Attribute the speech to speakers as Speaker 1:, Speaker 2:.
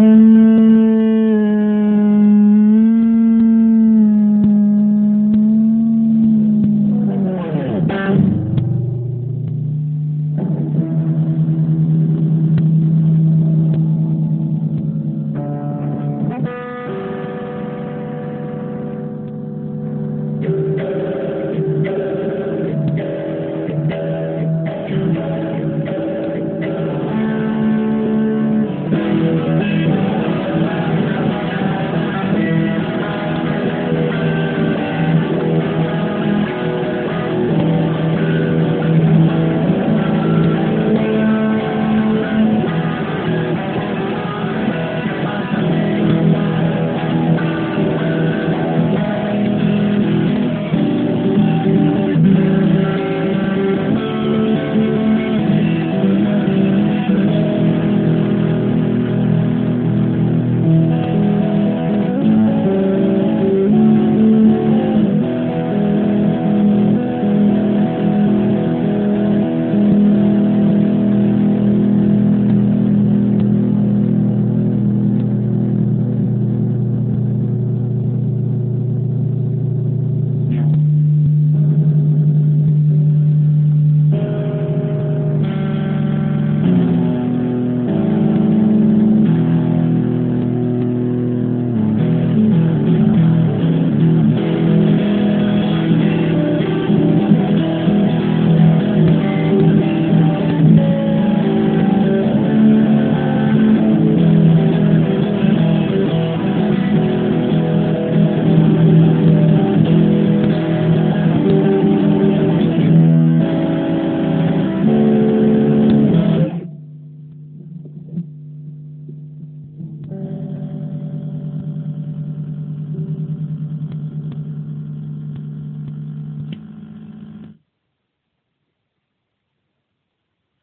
Speaker 1: Mm-hmm.